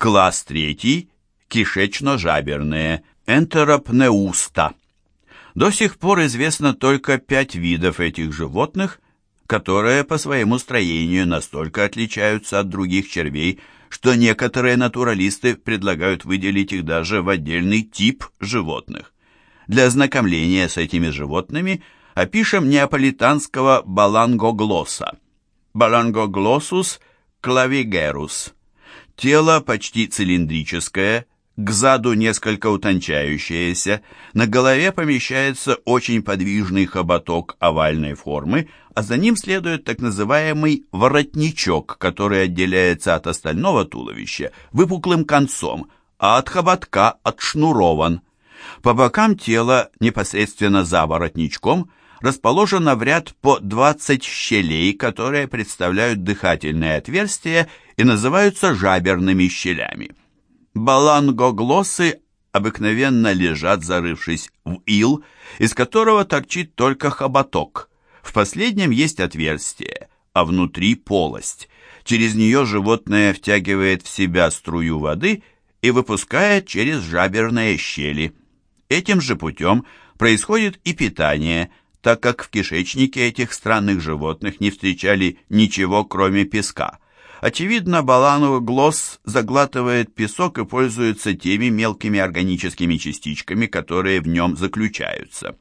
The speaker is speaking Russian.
Класс третий – кишечно-жаберные, энтеропнеуста. До сих пор известно только пять видов этих животных, которые по своему строению настолько отличаются от других червей, что некоторые натуралисты предлагают выделить их даже в отдельный тип животных. Для ознакомления с этими животными опишем неаполитанского балангоглосса. Балангоглоссус клавигерус. Тело почти цилиндрическое, к заду несколько утончающееся, на голове помещается очень подвижный хоботок овальной формы, а за ним следует так называемый воротничок, который отделяется от остального туловища выпуклым концом, а от хоботка отшнурован. По бокам тела, непосредственно за воротничком, расположено в ряд по 20 щелей, которые представляют дыхательные отверстия и называются жаберными щелями. Балангоглосы обыкновенно лежат, зарывшись в ил, из которого торчит только хоботок. В последнем есть отверстие, а внутри полость. Через нее животное втягивает в себя струю воды и выпускает через жаберные щели. Этим же путем происходит и питание, так как в кишечнике этих странных животных не встречали ничего, кроме песка – Очевидно, балановый глосс заглатывает песок и пользуется теми мелкими органическими частичками, которые в нем заключаются.